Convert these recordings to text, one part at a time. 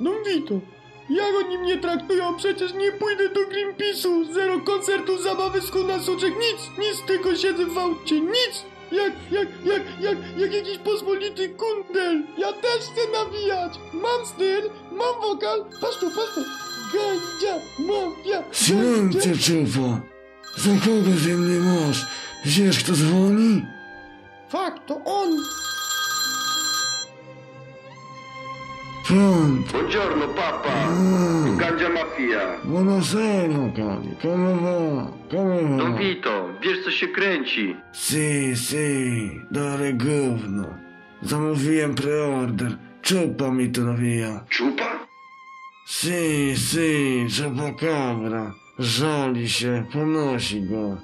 No Vito, jak oni mnie traktują? Przecież nie pójdę do Greenpeace'u. Zero koncertu, zabawy z na soczek, nic, nic, tylko siedzę w aucie, nic. Jak, jak, jak, jak, jak jakiś pospolity kundel. Ja też chcę nawijać. Mam styl, mam wokal. Patrz tu, patrz tu. Gandzia, mafia, Silence, czupa! Za kogo ze mnie masz? Wiesz, kto dzwoni? Fakt, to on. Front! Buongiorno papà, Mm. Gangia Mafia. Buonasera, cari. Come va? Come Don va? Vito, wiesz co się kręci? Si, si, dobre gówno. Zamówiłem preorder. Czupa mi to nawija. Czupa? Si, si, cabra. Żali się, ponosi go.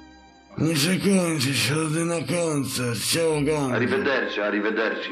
Nie przekończy chodzę na koncert, ciało gandy. Arrivederci, arrivederci.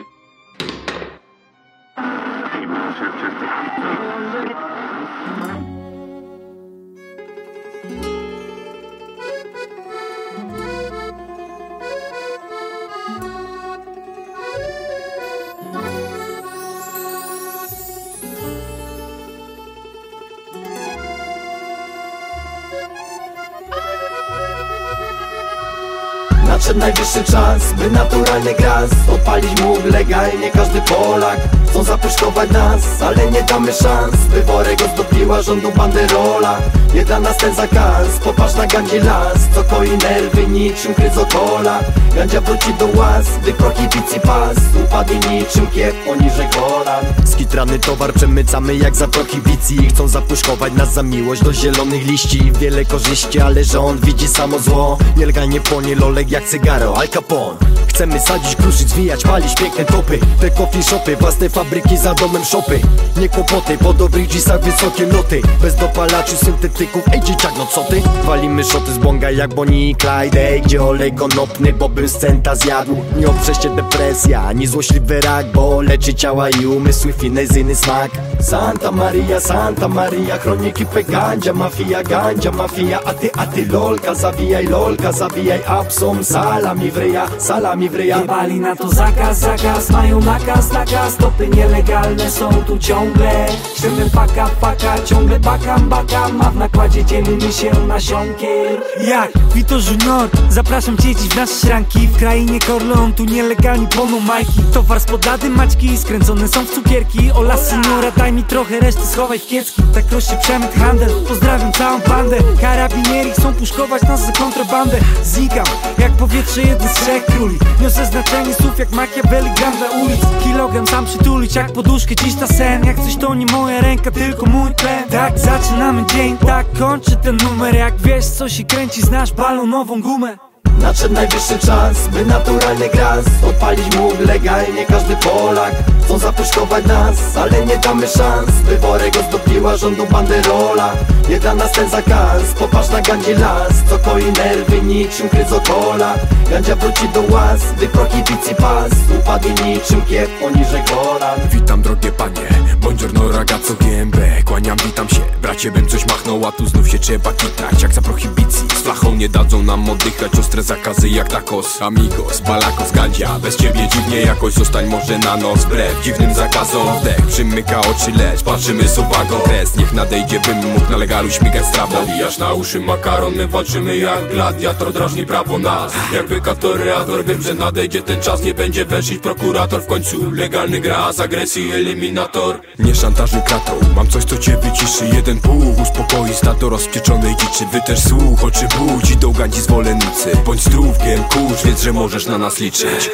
Nadszedł najwyższy czas, by naturalny gaz Odpalić mógł legalnie. Każdy Polak Chcą zapuszkować nas, ale nie damy szans By worek ozdobiła rządu banderola. Nie dla nas ten zakaz, popatrz na gandzie las Co koi nerwy niczym kryzokola Gandzia wróci do łaz, gdy prohibicji pas Upadnie niczym kiep poniżej kolan Skitrany towar przemycamy jak za prohibicji Chcą zapuszkować nas za miłość do zielonych liści. Wiele korzyści, ale rząd widzi samo zło. Nielegalnie płonie lolek jak cygaro Al Capone. Chcemy sadzić, kruszyć, zwijać, palić piękne topy. Te coffee shopy, własne fabryki za domem shopy Nie kłopoty, po dobrych dżisach wysokie noty Bez dopalaczy, syntetyków, ej dzieciak no co ty? Walimy szoty z bonga jak Bonnie i Clyde. Ej, Gdzie olej konopny, bo bym z centa zjadł? Nie oprzeście depresja, ani złośliwy rak Bo leczy ciała i umysły, finezyjny smak Santa Maria, Santa Maria Chroniki pegandzia, mafia, gandzia, mafia A ty, a ty lolka, zawijaj lolka, zabijaj apsom Salami w ryja, salami w ryja. Jebali na to zakaz, zakaz, mają nakaz, nakaz Stopy nielegalne są tu ciągle. Szybem paka, paka, ciągle bakam, bakam A w nakładzie dzielimy się nasionkiem Jak? Vito Junior, zapraszam cię dziś w nasze szranki W krainie Corleone, tu nielegalni płoną majki. Towar z podlady maćki, skręcone są w cukierki. Ola seniora, daj mi trochę, reszty schowaj w kiecki Tak rośnie przemyt handel, pozdrawiam całą bandę. Karabinieri chcą puszkować nas za kontrabandę. Zigam, jak powietrze jeden z trzech króli. Niosę znaczenie słów jak Machiavelli gram dla ulic. Kilogram sam przytulić jak poduszkę dziś na sen. Jak coś to nie moja ręka, tylko mój plen Tak zaczynamy dzień, tak kończy ten numer. Jak wiesz co się kręci, znasz balonową gumę Nadszedł najwyższy czas, by naturalny gaz Odpalić mógł legalnie każdy Polak Chcą zapuszkować nas, ale nie damy szans By worek ozdobiła rządu banderola Nie dla nas ten zakaz, popatrz na gandzie las Co koi nerwy niczym kryzokola Gandzia wróci do łaz, gdy prohibicji pas Upadnie niczym kiep poniżej kolan Witam drogie panie, buongiorno ragazzo GMB Kłaniam, witam się, bracie bym coś machnął A tu znów się trzeba kitrać. Jak za prohibicji Z flachą nie dadzą nam oddychać. Ostre zakazy jak tacos Amigos, balakos, gandzia. Bez ciebie dziwnie jakoś zostań może na noc Wbrew dziwnym zakazom Dech przymyka oczy, lecz patrzymy z uwagą. Kres niech nadejdzie bym mógł na legalu śmigać strawą. Nawijasz na uszy makaron, my walczymy jak gladiator Drażni prawo nas, jakby katoreator Wiem, że nadejdzie ten czas, nie będzie węszyć prokurator. W końcu legalny gra z agresji eliminator. Nie szantażuj kratą, mam coś co cię wyciszy Jeden pół uspokoi stado rozpieczonej dziczy. Wy też słuch, oczy budź, idą gandzi zwolennicy. Bądź zdrówkiem, kurz, wiedz, że możesz na nas liczyć.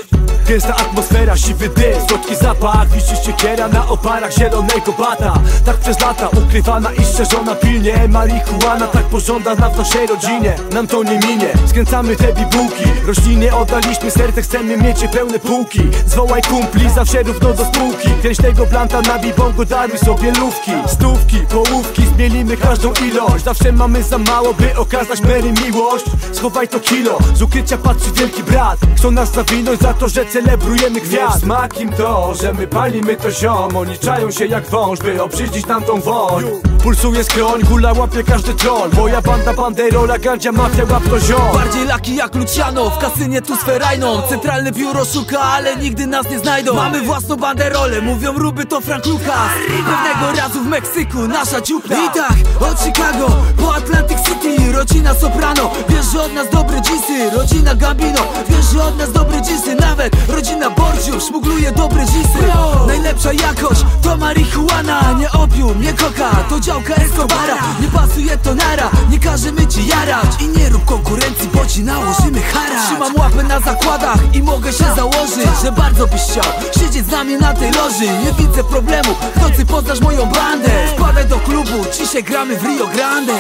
Gęsta atmosfera, siwy dym, słodki zapach. Wisi siekiera na oparach zielonego bata. Tak przez lata ukrywana i strzeżona pilnie. Marihuana tak pożądana w naszej rodzinie. Nam to nie minie, skręcamy te bibułki. Rośliny oddaliśmy serce, chcemy mieć je pełne półki. Zwołaj kumpli, zawsze równo do spółki. Kręć tego planta na bibongo, daruj sobie lówki Stówki, połówki, zmienimy każdą ilość. Zawsze mamy za mało, by okazać Mary miłość. Schowaj to kilo, z ukrycia patrzy wielki brat. Chcą nas zawinąć za to, że cel celebrujemy gwiazd. Smak im to, że my palimy to ziom. Oni czają się jak wąż, by obrzydzić nam tą woń. Pulsuje skroń, gula łapie każdy tron Moja banda banderola, gandzia mafia łap to ziom. Bardziej laki jak Luciano, w kasynie tu sferajną Centralne biuro szuka, ale nigdy nas nie znajdą. Mamy własną banderolę, mówią ruby to Frank Lucas. Pewnego razu w Meksyku, nasza ciupla I tak, od Chicago po Atlantic City. Rodzina Soprano, wiesz, że od nas dobre dżisy Rodzina Gambino, wiesz, że od nas dobre dżisy Nawet rodzina Borgiu szmugluje dobre dżisy Najlepsza jakość to marihuana Nie opium, nie koka, to działka Escobara Nie pasuje to nara, każemy ci jarać I nie rób konkurencji, bo ci nałożymy haracz. Trzymam łapę na zakładach i mogę się założyć Że bardzo byś chciał siedzieć z nami na tej loży. Nie widzę problemu, w nocy poznasz moją bandę. Wpadaj do klubu, dzisiaj gramy w Rio Grande